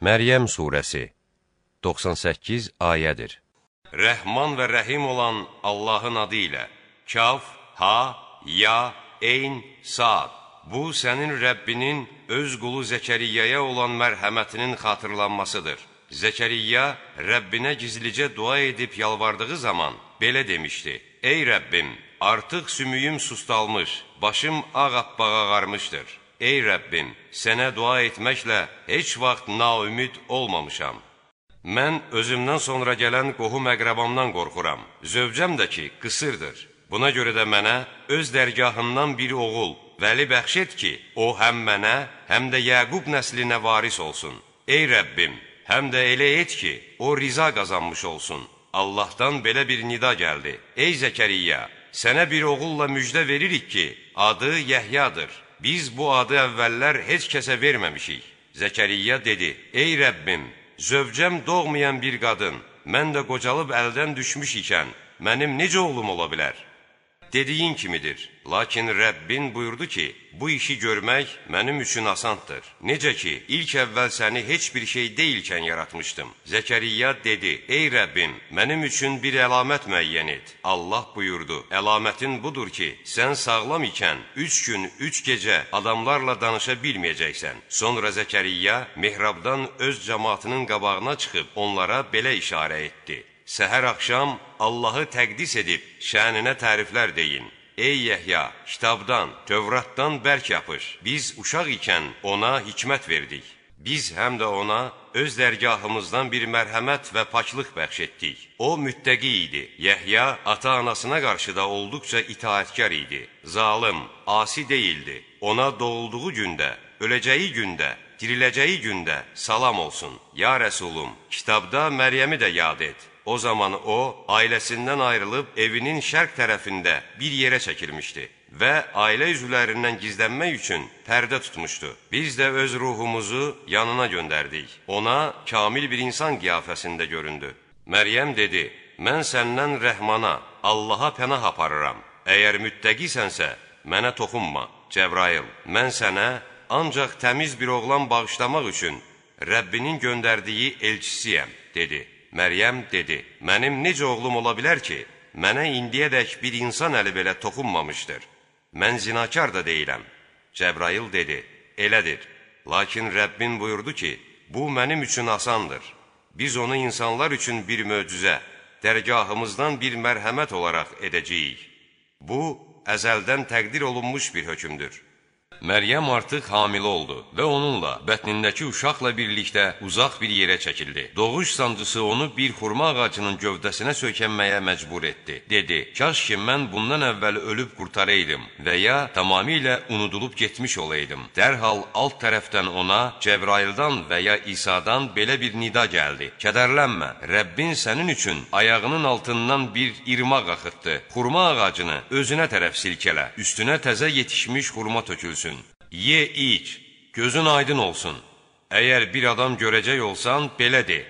Məryəm surəsi 98 ayədir. Rəhman və rəhim olan Allahın adı ilə Kaf, Ha, Ya, Eyn, Sad Bu, sənin Rəbbinin öz qulu Zəkəriyyəyə olan mərhəmətinin xatırlanmasıdır. Zəkəriyya Rəbbinə gizlicə dua edib yalvardığı zaman belə demişdi. Ey Rəbbim, artıq sümüyüm sustalmış, başım ağ-appağa ağarmışdır. Ey Rəbbim, sənə dua etməklə heç vaxt naümid olmamışam. Mən özümdən sonra gələn qohum əqrabamdan qorxuram. Zövcəm də ki, qısırdır. Buna görə də mənə öz dərgahından bir oğul, vəli bəxş et ki, o həm mənə, həm də Yəqub nəslinə varis olsun. Ey Rəbbim, həm də elə et ki, o riza qazanmış olsun. Allahdan belə bir nida gəldi. Ey Zəkəriyya, sənə bir oğulla müjdə veririk ki, adı Yəhyadır. Biz bu adı əvvəllər heç kəsə verməmişik. Zəkəriyya dedi, ey Rəbbim, zövcəm doğmayan bir qadın, mən də qocalıb əldən düşmüş ikən, mənim necə oğlum ola bilər? Dediyin kimidir. Lakin Rəbbin buyurdu ki, bu işi görmək mənim üçün asandır. Necə ki, ilk əvvəl səni heç bir şey deyilkən yaratmışdım. Zəkəriyya dedi, ey Rəbbim, mənim üçün bir əlamət müəyyən et. Allah buyurdu, əlamətin budur ki, sən sağlam ikən üç gün, üç gecə adamlarla danışa bilməyəcəksən. Sonra Zəkəriyya mihrabdan öz cəmatının qabağına çıxıb onlara belə işarə etdi. Səhər axşam Allahı təqdis edib şəninə təriflər deyin. Ey Yəhya, kitabdan, Tövratdan bərk yapış. Biz uşaq ikən ona hikmət verdik. Biz həm də ona öz dərgahımızdan bir mərhəmət və paklıq bəxş etdik. O müttəqi idi. Yəhya ata-anasına qarşı da olduqca itaətkar idi. Zalım, asi deyildi. Ona doğulduğu gündə, öləcəyi gündə, diriləcəyi gündə salam olsun. Ya Rəsulum, kitabda Məryəmi də yad et. O zaman o, ailəsindən ayrılıb evinin şərq tərəfində bir yerə çəkilmişdi və ailə üzvlərindən gizlənmək üçün pərdə tutmuşdu. Biz də öz ruhumuzu yanına göndərdik. Ona kamil bir insan qiyafəsində göründü. Məryəm dedi, mən səndən rəhmana, Allaha pənah aparıram. Əgər müttəqisənsə, mənə toxunma. Cəbrail, mən sənə ancaq təmiz bir oğlan bağışlamaq üçün Rəbbinin göndərdiyi elçisiyəm, dedi. Məryəm dedi, mənim necə oğlum ola bilər ki, mənə indiyədək bir insan əli belə toxunmamışdır. Mən zinakar da deyiləm. Cəbrail dedi, elədir. Lakin Rəbbin buyurdu ki, bu mənim üçün asandır. Biz onu insanlar üçün bir möcüzə, dərgahımızdan bir mərhəmət olaraq edəcəyik. Bu, əzəldən təqdir olunmuş bir hökümdür. Məryəm artıq hamilə oldu və onunla bətnindəki uşaqla birlikdə uzaq bir yerə çəkildi. Doğuş sancısı onu bir xurma ağacının gövdəsinə söykənməyə məcbur etdi. Dedi, kaş ki, mən bundan əvvəl ölüb qurtaraydım və ya tamamilə unudulub getmiş olaydım. Dərhal alt tərəfdən ona Cəbraildan və ya İsa'dan belə bir nida gəldi. Kədərlənmə, Rəbbin sənin üçün ayağının altından bir irmaq axıtdı. Xurma ağacını özünə tərəf silkələ, üstünə təzə yetişmiş xurma tökülsün ye, iç, gözün aydın olsun. Əgər bir adam görəcək olsan, belə de,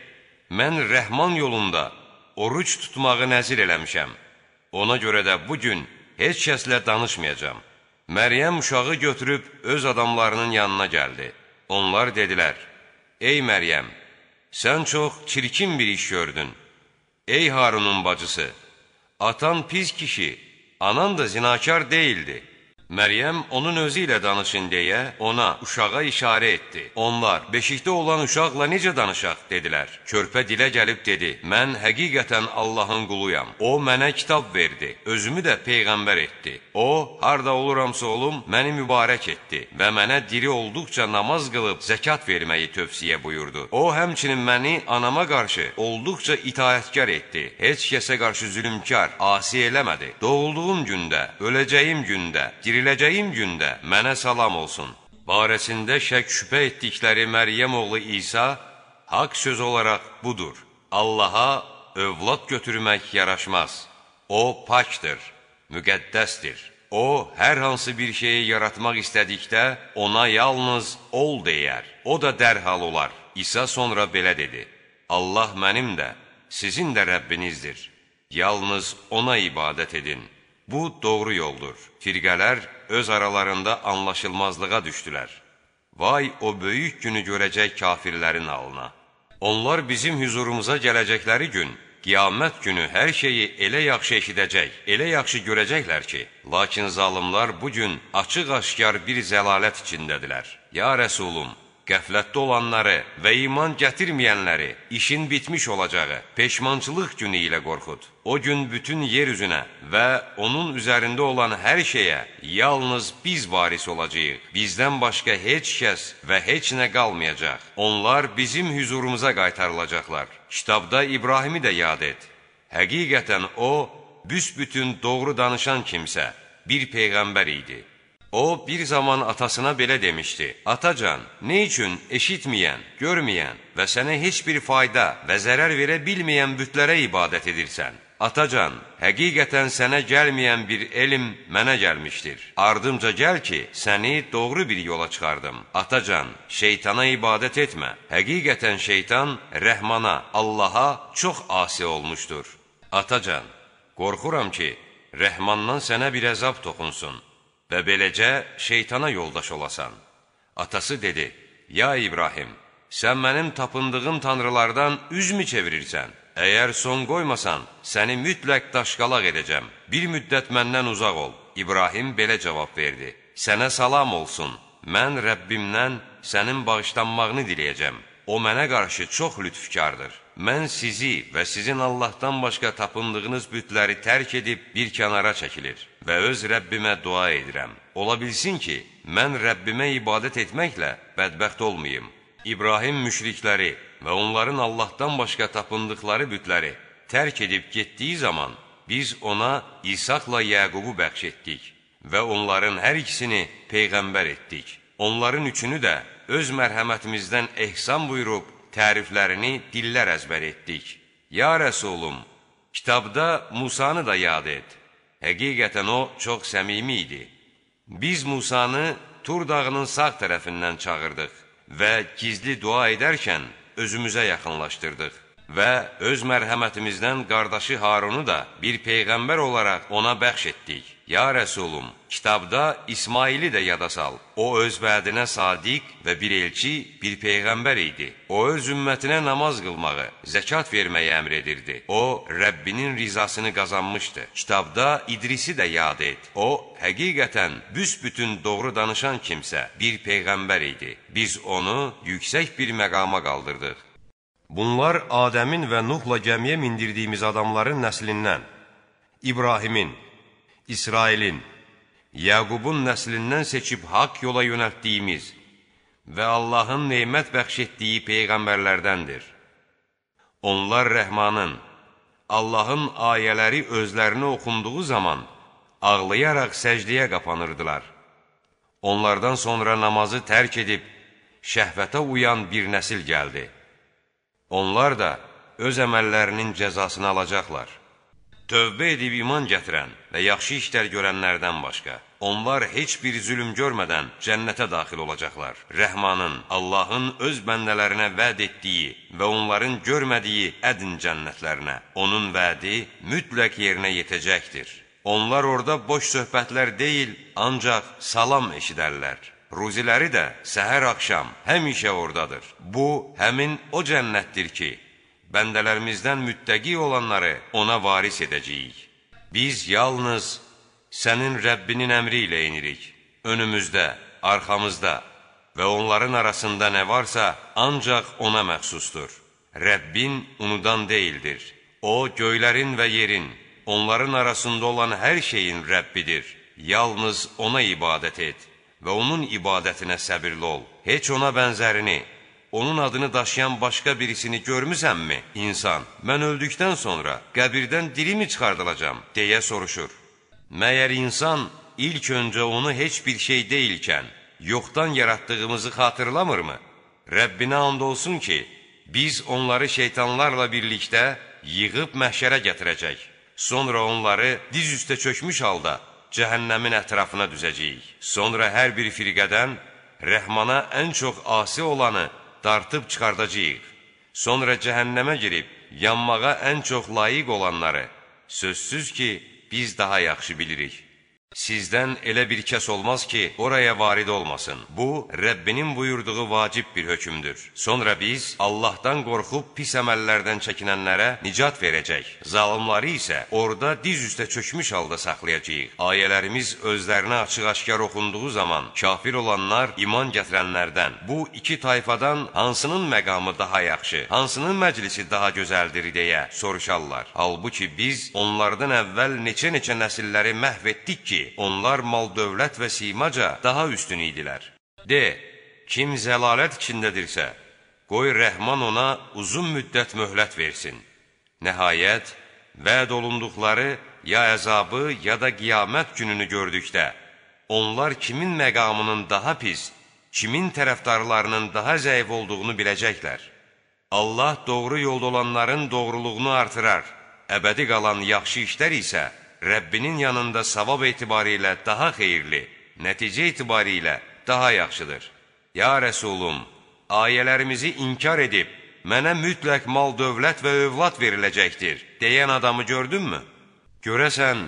mən rəhman yolunda oruç tutmağı nəzir eləmişəm. Ona görə də bugün heç kəslə danışmayacam. Məryəm uşağı götürüb öz adamlarının yanına gəldi. Onlar dedilər, ey Məryəm, sən çox çirkin bir iş gördün. Ey Harunun bacısı, atan pis kişi, anan da zinakar deyildi. Məryəm onun özü ilə danışın deyə ona, uşağa işarə etdi. Onlar, beşikdə olan uşaqla necə danışaq, dedilər. Körpə dilə gəlib dedi, mən həqiqətən Allahın quluyam. O, mənə kitab verdi, özümü də Peyğəmbər etdi. O, harda oluramsa olum, məni mübarək etdi və mənə diri olduqca namaz qılıb zəkat verməyi tövsiyə buyurdu. O, həmçinin məni anama qarşı olduqca itaətkar etdi. Heç kəsə qarşı zülümkar, asi eləmədi. Doğulduğum gündə, öləcəyim gündə, diri diriləcəyim gündə mənə salam olsun. Barəsində şək şübhə etdikləri Məryəm oğlu İsa haqq söz olaraq budur. Allaha övlad götürmək yaraşmaz. O pakdır, müqəddəsdir. O, hər hansı bir şeyi yaratmaq istədikdə ona yalnız ol deyər. O da dərhal olar. İsa sonra belə dedi. Allah mənim də, sizin də Rəbbinizdir. Yalnız ona ibadət edin. Bu doğru yoldur. Firqələr öz aralarında anlaşılmazlığa düşdülər. Vay o böyük günü görəcək kafirlərin halına. Onlar bizim huzurumuza gələcəkləri gün, qiyamət günü hər şeyi elə yaxşı eşidəcək, elə yaxşı görəcəklər ki, lakin zalimlar bu gün açıq-aşkar bir zəlalət içindədirlər. Ya Rəsulum, qəflətdə olanları və iman gətirməyənləri işin bitmiş olacağı peşmançılıq günü ilə qorxud. O gün bütün yer üzünə və onun üzərində olan hər şeyə yalnız biz varis olacağıq. Bizdən başqa heç kəs və heç nə qalmayacaq. Onlar bizim hüzurumuza qaytarılacaqlar. Kitabda İbrahimi də yad et. Həqiqətən o, büsbütün doğru danışan kimsə, bir peyğəmbər idi. O, bir zaman atasına belə demişdi, Atacan, ne üçün eşitməyən, görməyən və sənə heç bir fayda və zərər verə bilməyən bütlərə ibadət edirsən? Atacan, həqiqətən sənə gəlməyən bir elm mənə gəlmişdir. Ardımca gəl ki, səni doğru bir yola çıxardım. Atacan, şeytana ibadət etmə. Həqiqətən şeytan rəhmana, Allaha çox asi olmuşdur. Atacan, qorxuram ki, rəhmandan sənə bir əzab toxunsun və beləcə şeytana yoldaş olasan. Atası dedi, ya İbrahim, sən mənim tapındığım tanrılardan üzmü çevirirsən? Əgər son qoymasan, səni mütləq daşqalaq edəcəm. Bir müddət məndən uzaq ol. İbrahim belə cavab verdi. Sənə salam olsun. Mən Rəbbimdən sənin bağışlanmağını diləyəcəm. O mənə qarşı çox lütfkardır. Mən sizi və sizin Allahdan başqa tapındığınız bütləri tərk edib bir kənara çəkilir və öz Rəbbimə dua edirəm. Ola bilsin ki, mən Rəbbimə ibadət etməklə bədbəxt olmayım. İbrahim müşrikləri və onların Allahdan başqa tapındıqları bütləri tərk edib getdiyi zaman biz ona İsaqla Yəqubu bəxş etdik və onların hər ikisini Peyğəmbər etdik. Onların üçünü də öz mərhəmətimizdən ehsan buyurub, təriflərini dillər əzbər etdik. Ya Rəsulum, kitabda Musanı da yad et. Həqiqətən o çox səmimi idi. Biz Musanı Tur dağının sağ tərəfindən çağırdıq və gizli dua edərkən özümüzə yaxınlaşdırdıq və öz mərhəmətimizdən qardaşı Harunu da bir peyğəmbər olaraq ona bəxş etdik. Ya Rəsulum, kitabda İsmaili də yada sal. O öz vədinə sadiq və bir elçi, bir peyğəmbər idi. O öz ümmətinə namaz qılmağı, zəkat verməyi əmr edirdi. O, Rəbbinin rizasını qazanmışdı. Kitabda İdrisi də yad et. O, həqiqətən büsbütün doğru danışan kimsə, bir peyğəmbər idi. Biz onu yüksək bir məqama qaldırdıq. Bunlar Adəmin və Nuhla gəmiyə mindirdiyimiz adamların nəslindən, İbrahimin, İsrailin, Yəqubun nəslindən seçib haqq yola yönəltdiyimiz və Allahın neymət bəxş etdiyi peyğəmbərlərdəndir. Onlar Rəhmanın, Allahın ayələri özlərinə oxunduğu zaman ağlayaraq səcdiyə qapanırdılar. Onlardan sonra namazı tərk edib, şəhvətə uyan bir nəsil gəldi. Onlar da öz əməllərinin cəzasını alacaqlar. Tövbə edib iman gətirən və yaxşı işlər görənlərdən başqa, onlar heç bir zülüm görmədən cənnətə daxil olacaqlar. Rəhmanın, Allahın öz bəndələrinə vəd etdiyi və onların görmədiyi ədin cənnətlərinə, onun vədi mütləq yerinə yetəcəkdir. Onlar orada boş söhbətlər deyil, ancaq salam eşidərlər. Ruziləri də səhər-axşam həmişə oradadır. Bu, həmin o cənnətdir ki, bəndələrimizdən müttəqi olanları ona varis edəcəyik. Biz yalnız sənin Rəbbinin əmri ilə inirik. Önümüzdə, arxamızda və onların arasında nə varsa ancaq ona məxsusdur. Rəbbin unudan deyildir. O, göylərin və yerin, onların arasında olan hər şeyin Rəbbidir. Yalnız ona ibadət et və onun ibadətinə səbirli ol. Heç ona bənzərini, onun adını daşıyan başqa birisini görmüsənmi? İnsan, mən öldükdən sonra qəbirdən dirimi çıxardılacam, deyə soruşur. Məyər insan ilk öncə onu heç bir şey deyilkən, yoxdan yaratdığımızı xatırlamırmı? Rəbbinə and olsun ki, biz onları şeytanlarla birlikdə yığıb məhşərə gətirəcək. Sonra onları diz üstə çökmüş halda cəhənnəmin ətrafına düzəcəyik. Sonra hər bir firqədən rəhmana ən çox asi olanı dartıb çıxardacağıq. Sonra cəhənnəmə girib yanmağa ən çox layiq olanları, sözsüz ki, biz daha yaxşı bilirik. Sizdən elə bir kəs olmaz ki, oraya varid olmasın. Bu, Rəbbinin buyurduğu vacib bir hökmdür. Sonra biz Allahdan qorxub pis əməllərdən çəkinənlərə nicat verəcək. Zalimları isə orada diz üstə çökmüş halda saxlayacağıq. Ayələrimiz özlərinə açıq-aşkar oxunduğu zaman kafir olanlar iman gətirənlərdən bu iki tayfadan hansının məqamı daha yaxşı, hansının məclisi daha gözəldir deyə soruşarlar. Halbuki biz onlardan əvvəl neçə-neçə nəsilləri məhv etdik ki, onlar mal-dövlət və simaca daha üstün idilər. De, kim zəlalət içindədirsə, qoy rəhman ona uzun müddət möhlət versin. Nəhayət, vəd olunduqları ya əzabı, ya da qiyamət gününü gördükdə, onlar kimin məqamının daha pis, kimin tərəfdarlarının daha zəif olduğunu biləcəklər. Allah doğru yolda olanların doğruluğunu artırar, əbədi qalan yaxşı işlər isə Rəbbinin yanında savab etibarilə daha xeyirli, nəticə etibarilə daha yaxşıdır. Ya Rəsulum, ayələrimizi inkar edib, mənə mütləq mal, dövlət və övlad veriləcəkdir, deyən adamı gördünmü? Görəsən,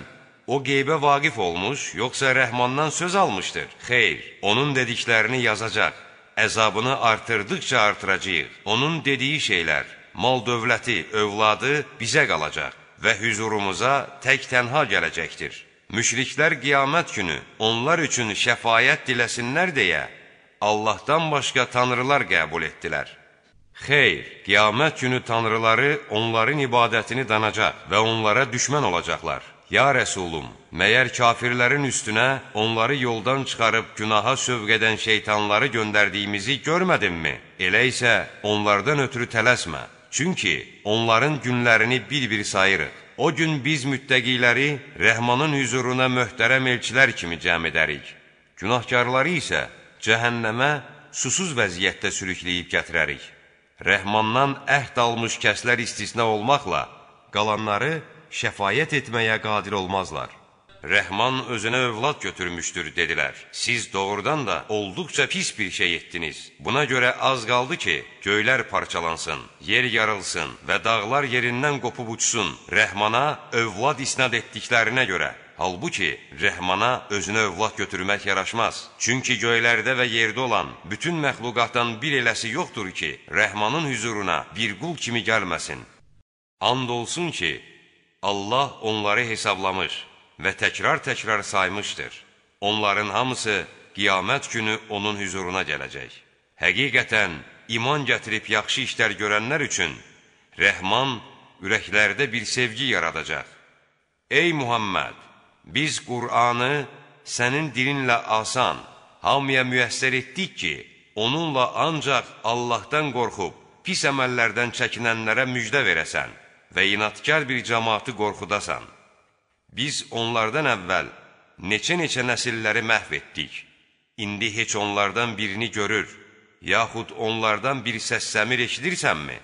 o qeybə vaqif olmuş, yoxsa rəhmandan söz almışdır? Xeyr, onun dediklərini yazacaq, əzabını artırdıqca artıracaq. Onun dediyi şeylər, mal, dövləti, övladı bizə qalacaq və hüzurumuza tək tənha gələcəkdir. Müşriklər qiyamət günü onlar üçün şəfayət diləsinlər deyə Allahdan başqa tanrılar qəbul etdilər. Xeyr, qiyamət günü tanrıları onların ibadətini danacaq və onlara düşmən olacaqlar. Ya Rəsulum, məyər kafirlərin üstünə onları yoldan çıxarıb günaha sövq edən şeytanları göndərdiyimizi görmədinmi? Elə isə onlardan ötürü tələsmə. Çünki onların günlərini bir-bir sayırıq. O gün biz müttəqiləri Rəhmanın hüzuruna möhtərəm elçilər kimi cəm edərik. Günahkarları isə cəhənnəmə susuz vəziyyətdə sürükləyib gətirərik. Rəhmandan əhd almış kəslər istisna olmaqla, qalanları şəfayət etməyə qadir olmazlar. Rəhman özünə övlad götürmüşdür, dedilər. Siz doğrudan da olduqca pis bir şey etdiniz. Buna görə az qaldı ki, göylər parçalansın, yer yarılsın və dağlar yerindən qopub uçsun. Rəhmana övlad isnad etdiklərinə görə. Halbuki, rəhmana özünə övlad götürmək yaraşmaz. Çünki göylərdə və yerdə olan bütün məxluqatdan bir eləsi yoxdur ki, rəhmanın hüzuruna bir qul kimi gəlməsin. And olsun ki, Allah onları hesablamış və təkrar-təkrar saymışdır. Onların hamısı qiyamət günü onun hüzuruna gələcək. Həqiqətən, iman gətirib yaxşı işlər görənlər üçün Rəhman ürəklərdə bir sevgi yaradacaq. Ey Muhammed, biz Qur'anı sənin dilinlə asan, hamıya müyəssər etdik ki, onunla ancaq Allahdan qorxub, pis əməllərdən çəkinənlərə müjdə verəsən və inatkar bir cəmatı qorxudasan. Biz onlardan əvvəl neçə-neçə nəsilləri məhv etdik. İndi heç onlardan birini görür, yaxud onlardan bir səs-səmir eşidirsənmi?